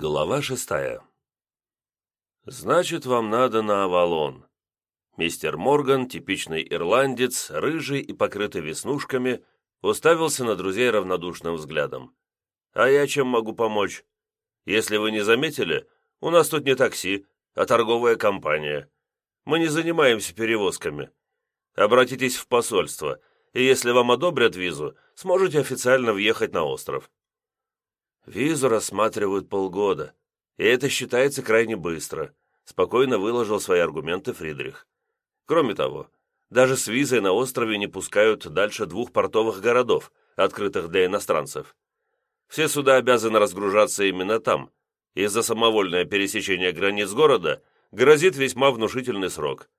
Глава шестая. «Значит, вам надо на Авалон». Мистер Морган, типичный ирландец, рыжий и покрытый веснушками, уставился на друзей равнодушным взглядом. «А я чем могу помочь? Если вы не заметили, у нас тут не такси, а торговая компания. Мы не занимаемся перевозками. Обратитесь в посольство, и если вам одобрят визу, сможете официально въехать на остров. Визу рассматривают полгода, и это считается крайне быстро, спокойно выложил свои аргументы Фридрих. Кроме того, даже с визой на острове не пускают дальше двух портовых городов, открытых для иностранцев. Все суда обязаны разгружаться именно там, и за самовольное пересечение границ города грозит весьма внушительный срок.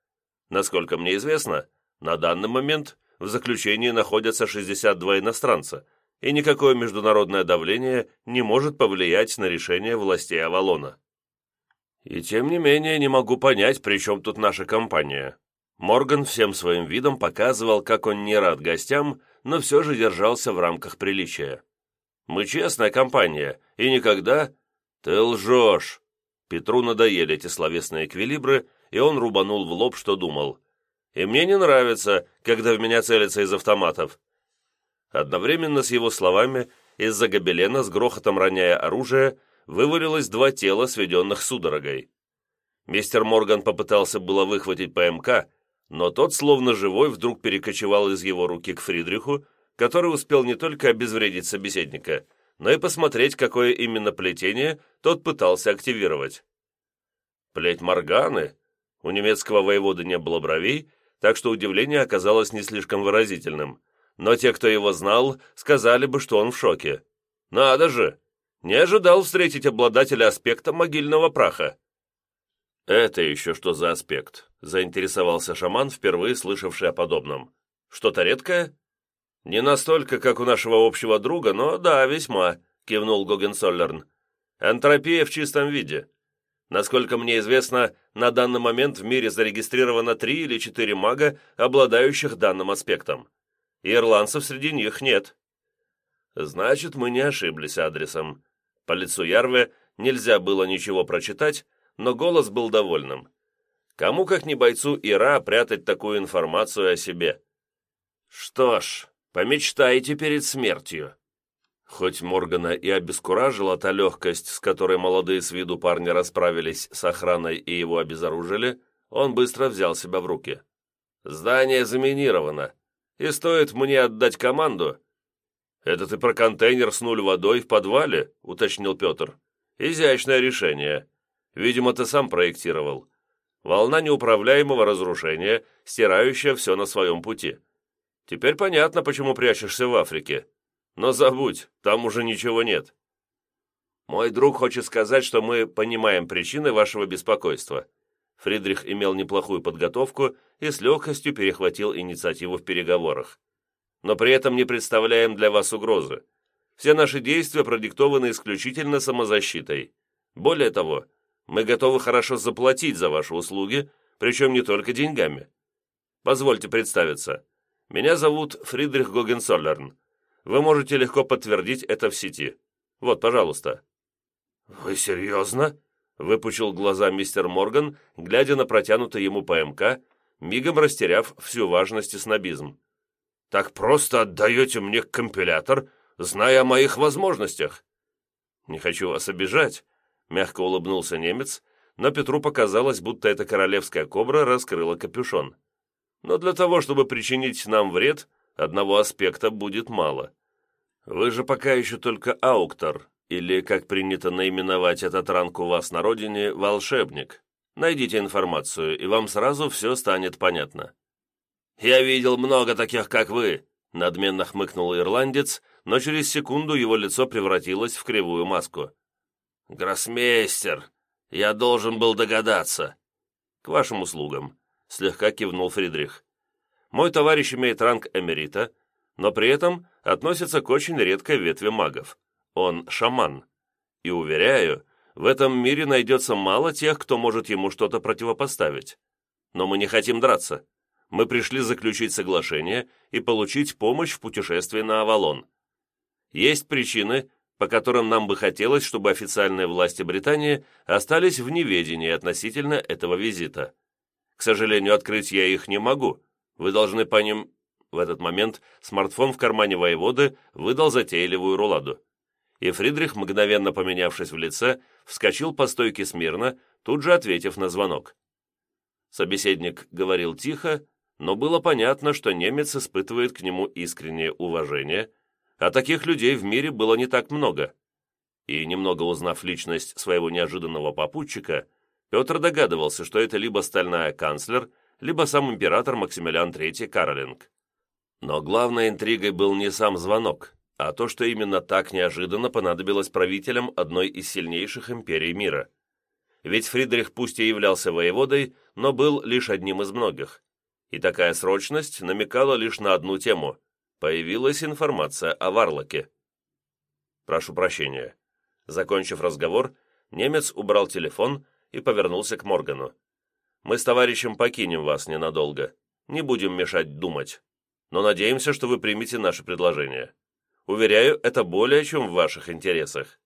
Насколько мне известно, на данный момент в заключении находятся 62 иностранца – и никакое международное давление не может повлиять на решение властей Авалона. И тем не менее не могу понять, при чем тут наша компания. Морган всем своим видом показывал, как он не рад гостям, но все же держался в рамках приличия. «Мы честная компания, и никогда...» «Ты лжешь!» Петру надоели эти словесные эквилибры, и он рубанул в лоб, что думал. «И мне не нравится, когда в меня целятся из автоматов. Одновременно с его словами из-за гобелена, с грохотом роняя оружие, вывалилось два тела, сведенных судорогой. Мистер Морган попытался было выхватить ПМК, но тот, словно живой, вдруг перекочевал из его руки к Фридриху, который успел не только обезвредить собеседника, но и посмотреть, какое именно плетение тот пытался активировать. Плеть Морганы? У немецкого воевода не было бровей, так что удивление оказалось не слишком выразительным но те, кто его знал, сказали бы, что он в шоке. Надо же! Не ожидал встретить обладателя аспекта могильного праха. «Это еще что за аспект?» – заинтересовался шаман, впервые слышавший о подобном. «Что-то редкое?» «Не настолько, как у нашего общего друга, но да, весьма», – кивнул Гогенсоллерн. «Энтропия в чистом виде. Насколько мне известно, на данный момент в мире зарегистрировано три или четыре мага, обладающих данным аспектом ирландцев среди них нет. Значит, мы не ошиблись адресом. По лицу Ярве нельзя было ничего прочитать, но голос был довольным. Кому, как не бойцу Ира, прятать такую информацию о себе? Что ж, помечтайте перед смертью. Хоть Моргана и обескуражила та легкость, с которой молодые с виду парни расправились с охраной и его обезоружили, он быстро взял себя в руки. «Здание заминировано и стоит мне отдать команду...» «Это ты про контейнер с нуль водой в подвале?» — уточнил Петр. «Изящное решение. Видимо, ты сам проектировал. Волна неуправляемого разрушения, стирающая все на своем пути. Теперь понятно, почему прячешься в Африке. Но забудь, там уже ничего нет». «Мой друг хочет сказать, что мы понимаем причины вашего беспокойства. Фридрих имел неплохую подготовку и с легкостью перехватил инициативу в переговорах. Но при этом не представляем для вас угрозы. Все наши действия продиктованы исключительно самозащитой. Более того, мы готовы хорошо заплатить за ваши услуги, причем не только деньгами. Позвольте представиться. Меня зовут Фридрих Гогенсоллерн. Вы можете легко подтвердить это в сети. Вот, пожалуйста». «Вы серьезно?» Выпучил глаза мистер Морган, глядя на протянутый ему ПМК, мигом растеряв всю важность и снобизм. «Так просто отдаете мне компилятор, зная о моих возможностях?» «Не хочу вас обижать», — мягко улыбнулся немец, но Петру показалось, будто эта королевская кобра раскрыла капюшон. «Но для того, чтобы причинить нам вред, одного аспекта будет мало. Вы же пока еще только ауктор, или, как принято наименовать этот ранг у вас на родине, волшебник. Найдите информацию, и вам сразу все станет понятно». «Я видел много таких, как вы», — надменно хмыкнул ирландец, но через секунду его лицо превратилось в кривую маску. «Гроссмейстер, я должен был догадаться». «К вашим услугам», — слегка кивнул Фридрих. «Мой товарищ имеет ранг эмерита, но при этом относится к очень редкой ветви магов. Он шаман. И, уверяю, в этом мире найдется мало тех, кто может ему что-то противопоставить. Но мы не хотим драться. Мы пришли заключить соглашение и получить помощь в путешествии на Авалон. Есть причины, по которым нам бы хотелось, чтобы официальные власти Британии остались в неведении относительно этого визита. К сожалению, открыть я их не могу. Вы должны по ним...» В этот момент смартфон в кармане воеводы выдал затейливую руладу. И Фридрих, мгновенно поменявшись в лице, вскочил по стойке смирно, тут же ответив на звонок. Собеседник говорил тихо, но было понятно, что немец испытывает к нему искреннее уважение, а таких людей в мире было не так много. И, немного узнав личность своего неожиданного попутчика, Петр догадывался, что это либо стальная канцлер, либо сам император Максимилиан III Каролинг. Но главной интригой был не сам звонок, а то, что именно так неожиданно понадобилось правителям одной из сильнейших империй мира. Ведь Фридрих пусть и являлся воеводой, но был лишь одним из многих. И такая срочность намекала лишь на одну тему. Появилась информация о Варлоке. «Прошу прощения». Закончив разговор, немец убрал телефон и повернулся к Моргану. «Мы с товарищем покинем вас ненадолго. Не будем мешать думать. Но надеемся, что вы примете наше предложение. Уверяю, это более чем в ваших интересах.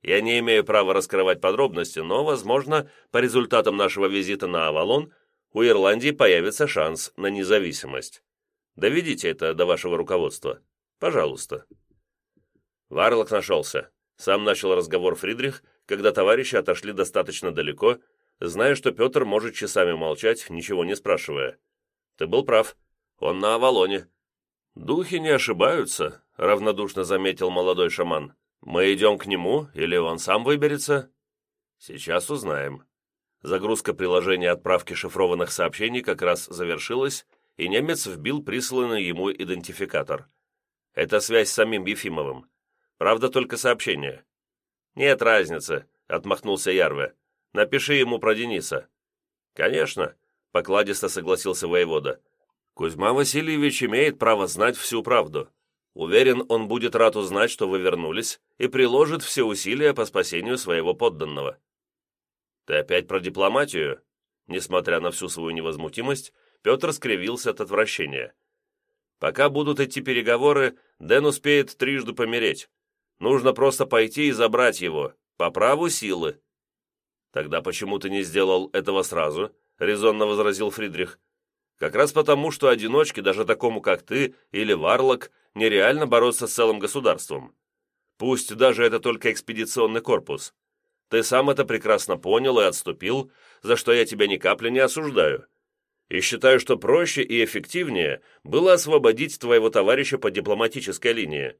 Я не имею права раскрывать подробности, но, возможно, по результатам нашего визита на Авалон у Ирландии появится шанс на независимость. Доведите это до вашего руководства. Пожалуйста». Варлок нашелся. Сам начал разговор Фридрих, когда товарищи отошли достаточно далеко, зная, что Петр может часами молчать, ничего не спрашивая. «Ты был прав. Он на Авалоне». «Духи не ошибаются», — равнодушно заметил молодой шаман. «Мы идем к нему, или он сам выберется?» «Сейчас узнаем». Загрузка приложения отправки шифрованных сообщений как раз завершилась, и немец вбил присланный ему идентификатор. Это связь с самим Ефимовым. Правда, только сообщение. «Нет разницы», — отмахнулся Ярве. «Напиши ему про Дениса». «Конечно», — покладисто согласился воевода. «Кузьма Васильевич имеет право знать всю правду. Уверен, он будет рад узнать, что вы вернулись, и приложит все усилия по спасению своего подданного». «Ты опять про дипломатию?» Несмотря на всю свою невозмутимость, Петр скривился от отвращения. «Пока будут идти переговоры, Дэн успеет трижды помереть. Нужно просто пойти и забрать его, по праву силы». «Тогда почему ты не сделал этого сразу?» — резонно возразил Фридрих. «Как раз потому, что одиночке, даже такому, как ты или Варлок, нереально бороться с целым государством. Пусть даже это только экспедиционный корпус. Ты сам это прекрасно понял и отступил, за что я тебя ни капли не осуждаю. И считаю, что проще и эффективнее было освободить твоего товарища по дипломатической линии.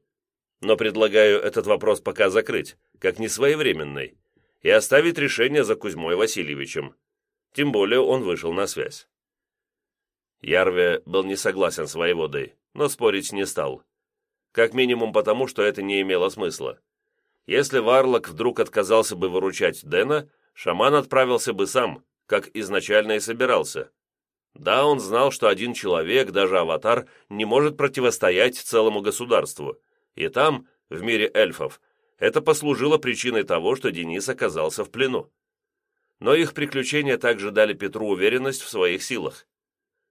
Но предлагаю этот вопрос пока закрыть, как несвоевременный, и оставить решение за Кузьмой Васильевичем. Тем более он вышел на связь. Ярве был не согласен с воеводой, но спорить не стал. Как минимум потому, что это не имело смысла. Если Варлок вдруг отказался бы выручать Дэна, шаман отправился бы сам, как изначально и собирался. Да, он знал, что один человек, даже аватар, не может противостоять целому государству. И там, в мире эльфов, это послужило причиной того, что Денис оказался в плену. Но их приключения также дали Петру уверенность в своих силах.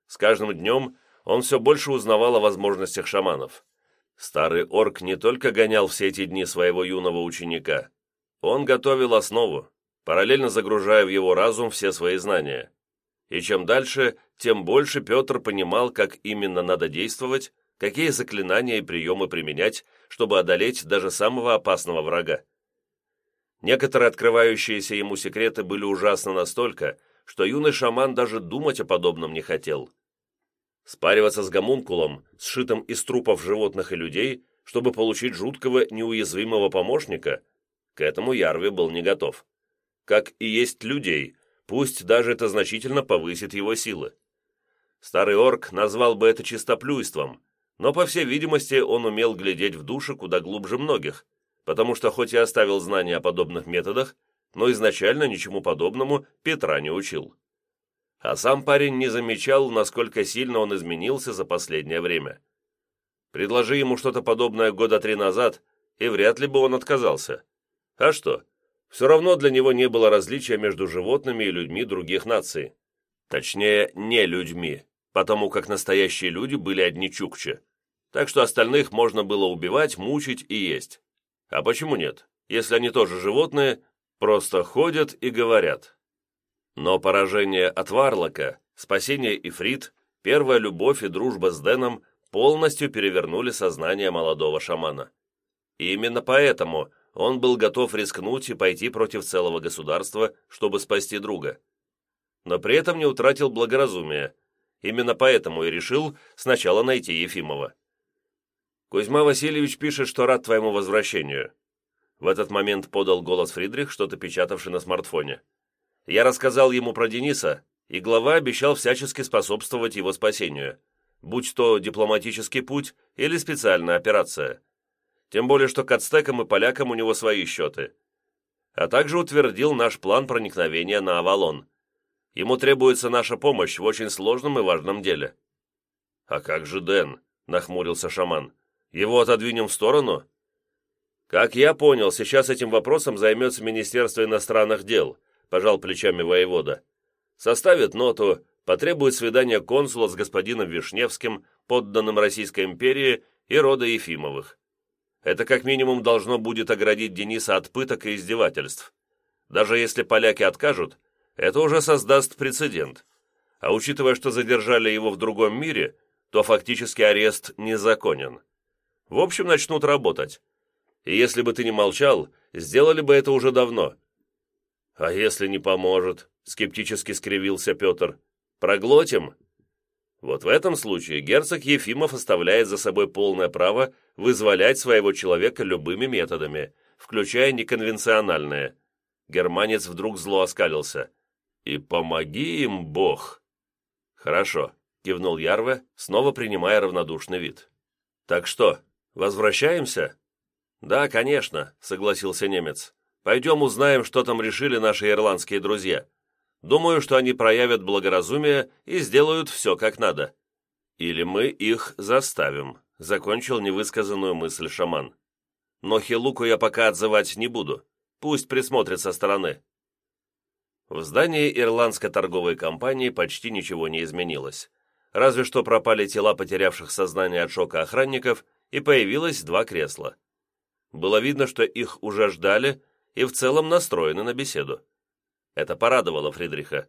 С каждым днем он все больше узнавал о возможностях шаманов. Старый орк не только гонял все эти дни своего юного ученика, он готовил основу, параллельно загружая в его разум все свои знания. И чем дальше, тем больше Петр понимал, как именно надо действовать, какие заклинания и приемы применять, чтобы одолеть даже самого опасного врага. Некоторые открывающиеся ему секреты были ужасны настолько, что юный шаман даже думать о подобном не хотел. Спариваться с гомункулом, сшитым из трупов животных и людей, чтобы получить жуткого неуязвимого помощника, к этому Ярви был не готов. Как и есть людей, пусть даже это значительно повысит его силы. Старый орк назвал бы это чистоплюйством, но, по всей видимости, он умел глядеть в души куда глубже многих, потому что хоть и оставил знания о подобных методах, но изначально ничему подобному Петра не учил. А сам парень не замечал, насколько сильно он изменился за последнее время. Предложи ему что-то подобное года три назад, и вряд ли бы он отказался. А что? Все равно для него не было различия между животными и людьми других наций. Точнее, не людьми, потому как настоящие люди были одни чукчи. Так что остальных можно было убивать, мучить и есть. А почему нет? Если они тоже животные, просто ходят и говорят. Но поражение от Варлока, спасение Ифрит, первая любовь и дружба с Дэном полностью перевернули сознание молодого шамана. И именно поэтому он был готов рискнуть и пойти против целого государства, чтобы спасти друга. Но при этом не утратил благоразумия. Именно поэтому и решил сначала найти Ефимова. «Кузьма Васильевич пишет, что рад твоему возвращению». В этот момент подал голос Фридрих, что-то печатавший на смартфоне. Я рассказал ему про Дениса, и глава обещал всячески способствовать его спасению, будь то дипломатический путь или специальная операция. Тем более, что к ацтекам и полякам у него свои счеты. А также утвердил наш план проникновения на Авалон. Ему требуется наша помощь в очень сложном и важном деле». «А как же Дэн?» — нахмурился шаман. «Его отодвинем в сторону?» «Как я понял, сейчас этим вопросом займется Министерство иностранных дел», — пожал плечами воевода. «Составит ноту, потребует свидания консула с господином Вишневским, подданным Российской империи и рода Ефимовых. Это как минимум должно будет оградить Дениса от пыток и издевательств. Даже если поляки откажут, это уже создаст прецедент. А учитывая, что задержали его в другом мире, то фактически арест незаконен. В общем, начнут работать. И если бы ты не молчал, сделали бы это уже давно. «А если не поможет?» — скептически скривился Петр. «Проглотим?» Вот в этом случае герцог Ефимов оставляет за собой полное право вызволять своего человека любыми методами, включая неконвенциональные. Германец вдруг зло оскалился. «И помоги им, Бог!» «Хорошо», — кивнул Ярве, снова принимая равнодушный вид. «Так что, возвращаемся?» «Да, конечно», — согласился немец. Пойдем узнаем, что там решили наши ирландские друзья. Думаю, что они проявят благоразумие и сделают все как надо. Или мы их заставим», — закончил невысказанную мысль шаман. «Но Хилуку я пока отзывать не буду. Пусть присмотрит со стороны». В здании ирландской торговой компании почти ничего не изменилось. Разве что пропали тела потерявших сознание от шока охранников, и появилось два кресла. Было видно, что их уже ждали, и в целом настроены на беседу. Это порадовало Фридриха.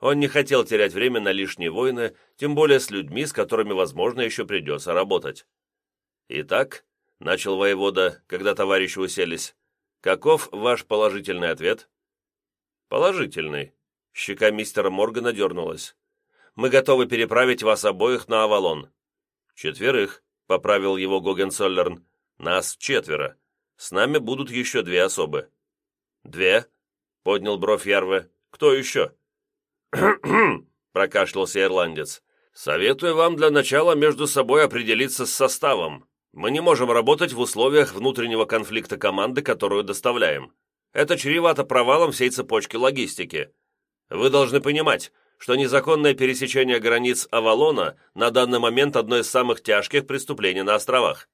Он не хотел терять время на лишние войны, тем более с людьми, с которыми, возможно, еще придется работать. «Итак», — начал воевода, когда товарищи уселись, «каков ваш положительный ответ?» «Положительный». Щека мистера Моргана дернулась. «Мы готовы переправить вас обоих на Авалон». «Четверых», — поправил его Гогенцоллерн. «Нас четверо. С нами будут еще две особы». «Две?» — поднял бровь Ярве. «Кто еще?» прокашлялся ирландец. «Советую вам для начала между собой определиться с составом. Мы не можем работать в условиях внутреннего конфликта команды, которую доставляем. Это чревато провалом всей цепочки логистики. Вы должны понимать, что незаконное пересечение границ Авалона на данный момент одно из самых тяжких преступлений на островах».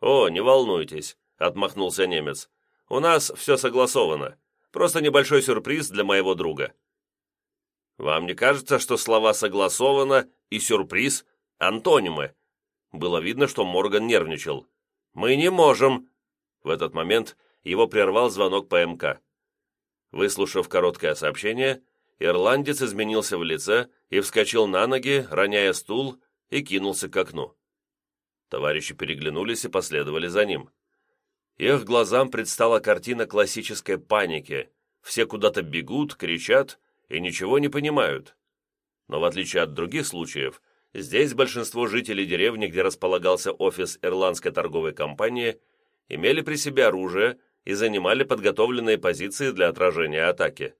«О, не волнуйтесь», — отмахнулся немец. У нас все согласовано. Просто небольшой сюрприз для моего друга». «Вам не кажется, что слова «согласовано» и «сюрприз» — антонимы?» Было видно, что Морган нервничал. «Мы не можем!» В этот момент его прервал звонок ПМК. Выслушав короткое сообщение, ирландец изменился в лице и вскочил на ноги, роняя стул, и кинулся к окну. Товарищи переглянулись и последовали за ним. Их глазам предстала картина классической паники. Все куда-то бегут, кричат и ничего не понимают. Но в отличие от других случаев, здесь большинство жителей деревни, где располагался офис ирландской торговой компании, имели при себе оружие и занимали подготовленные позиции для отражения атаки.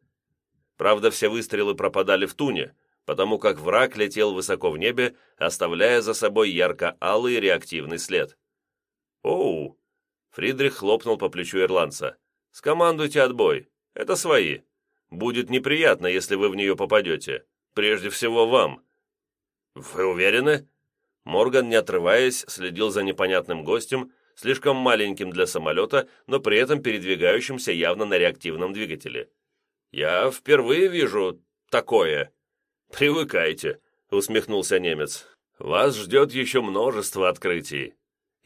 Правда, все выстрелы пропадали в туне, потому как враг летел высоко в небе, оставляя за собой ярко-алый реактивный след. «Оу!» Фридрих хлопнул по плечу ирландца. «Скомандуйте отбой. Это свои. Будет неприятно, если вы в нее попадете. Прежде всего вам». «Вы уверены?» Морган, не отрываясь, следил за непонятным гостем, слишком маленьким для самолета, но при этом передвигающимся явно на реактивном двигателе. «Я впервые вижу такое». «Привыкайте», — усмехнулся немец. «Вас ждет еще множество открытий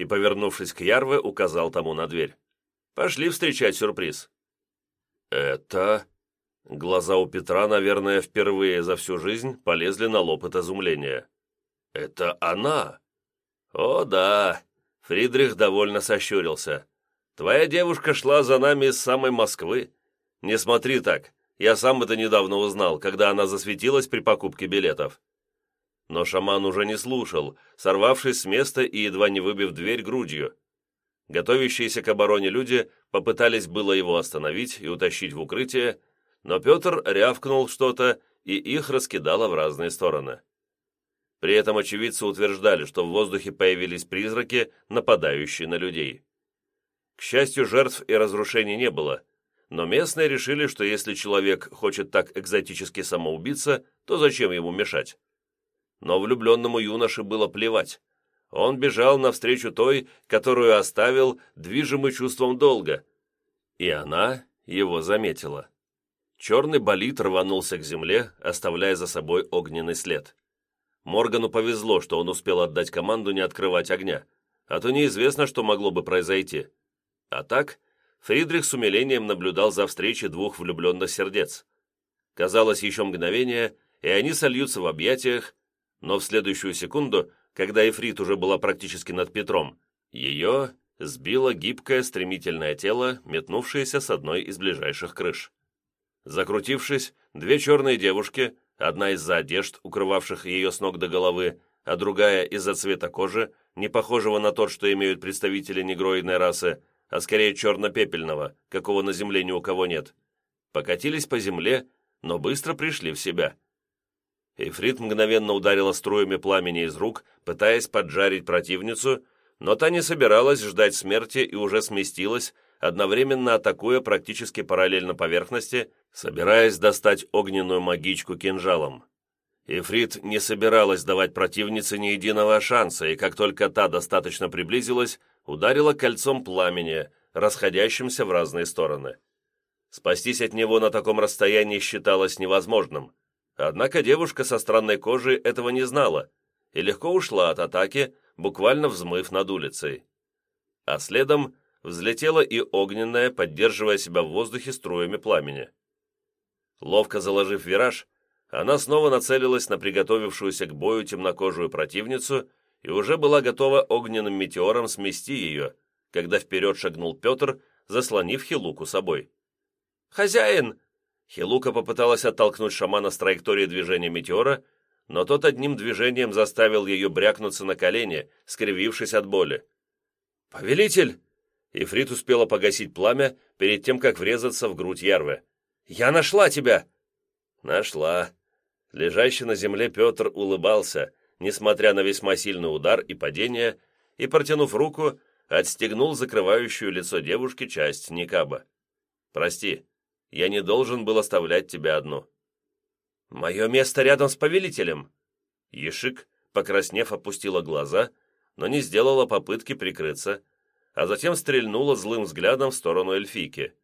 и, повернувшись к Ярве, указал тому на дверь. Пошли встречать сюрприз». «Это...» Глаза у Петра, наверное, впервые за всю жизнь полезли на лоб от изумления. «Это она?» «О, да!» Фридрих довольно сощурился. «Твоя девушка шла за нами из самой Москвы. Не смотри так, я сам это недавно узнал, когда она засветилась при покупке билетов». Но шаман уже не слушал, сорвавшись с места и едва не выбив дверь грудью. Готовящиеся к обороне люди попытались было его остановить и утащить в укрытие, но Петр рявкнул что-то, и их раскидало в разные стороны. При этом очевидцы утверждали, что в воздухе появились призраки, нападающие на людей. К счастью, жертв и разрушений не было, но местные решили, что если человек хочет так экзотически самоубиться, то зачем ему мешать? Но влюбленному юноше было плевать. Он бежал навстречу той, которую оставил, движимый чувством долга. И она его заметила. Черный болид рванулся к земле, оставляя за собой огненный след. Моргану повезло, что он успел отдать команду не открывать огня, а то неизвестно, что могло бы произойти. А так, Фридрих с умилением наблюдал за встречей двух влюбленных сердец. Казалось, еще мгновение, и они сольются в объятиях, но в следующую секунду, когда Эфрит уже была практически над Петром, ее сбило гибкое стремительное тело, метнувшееся с одной из ближайших крыш. Закрутившись, две черные девушки, одна из-за одежд, укрывавших ее с ног до головы, а другая из-за цвета кожи, не похожего на тот, что имеют представители негроидной расы, а скорее черно-пепельного, какого на земле ни у кого нет, покатились по земле, но быстро пришли в себя. Эфрит мгновенно ударила струями пламени из рук, пытаясь поджарить противницу, но та не собиралась ждать смерти и уже сместилась, одновременно атакуя практически параллельно поверхности, собираясь достать огненную магичку кинжалом. Ифрит не собиралась давать противнице ни единого шанса, и как только та достаточно приблизилась, ударила кольцом пламени, расходящимся в разные стороны. Спастись от него на таком расстоянии считалось невозможным. Однако девушка со странной кожей этого не знала и легко ушла от атаки, буквально взмыв над улицей. А следом взлетела и огненная, поддерживая себя в воздухе струями пламени. Ловко заложив вираж, она снова нацелилась на приготовившуюся к бою темнокожую противницу и уже была готова огненным метеором смести ее, когда вперед шагнул Петр, заслонив Хилуку собой. «Хозяин!» Хилука попыталась оттолкнуть шамана с траектории движения метеора, но тот одним движением заставил ее брякнуться на колени, скривившись от боли. «Повелитель!» Ифрит успела погасить пламя перед тем, как врезаться в грудь Ярвы. «Я нашла тебя!» «Нашла!» Лежащий на земле Петр улыбался, несмотря на весьма сильный удар и падение, и, протянув руку, отстегнул закрывающую лицо девушки часть никаба. «Прости, я не должен был оставлять тебя одну». «Мое место рядом с повелителем!» Ешик, покраснев, опустила глаза, но не сделала попытки прикрыться, а затем стрельнула злым взглядом в сторону эльфийки.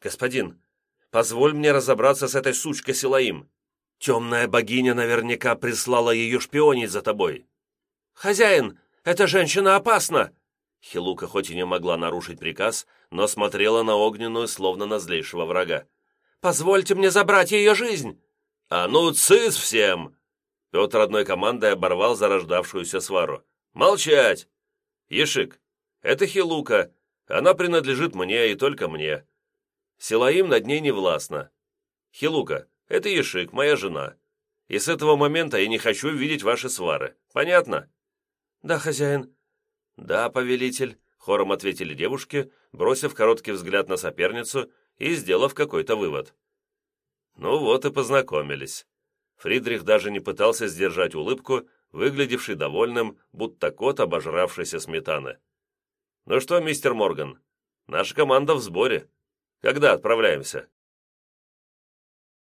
«Господин, позволь мне разобраться с этой сучкой Силаим. Темная богиня наверняка прислала ее шпионить за тобой». «Хозяин, эта женщина опасна!» Хилука хоть и не могла нарушить приказ, но смотрела на огненную, словно на злейшего врага. «Позвольте мне забрать ее жизнь!» «А ну, цис всем!» Петр одной командой оборвал зарождавшуюся свару. «Молчать!» «Ешик, это Хилука. Она принадлежит мне и только мне. Силаим над ней не властна. Хилука, это Ешик, моя жена. И с этого момента я не хочу видеть ваши свары. Понятно?» «Да, хозяин». «Да, повелитель», — хором ответили девушки, бросив короткий взгляд на соперницу и сделав какой-то вывод. Ну вот и познакомились. Фридрих даже не пытался сдержать улыбку, выглядевший довольным, будто кот, обожравшийся сметаны. «Ну что, мистер Морган, наша команда в сборе. Когда отправляемся?»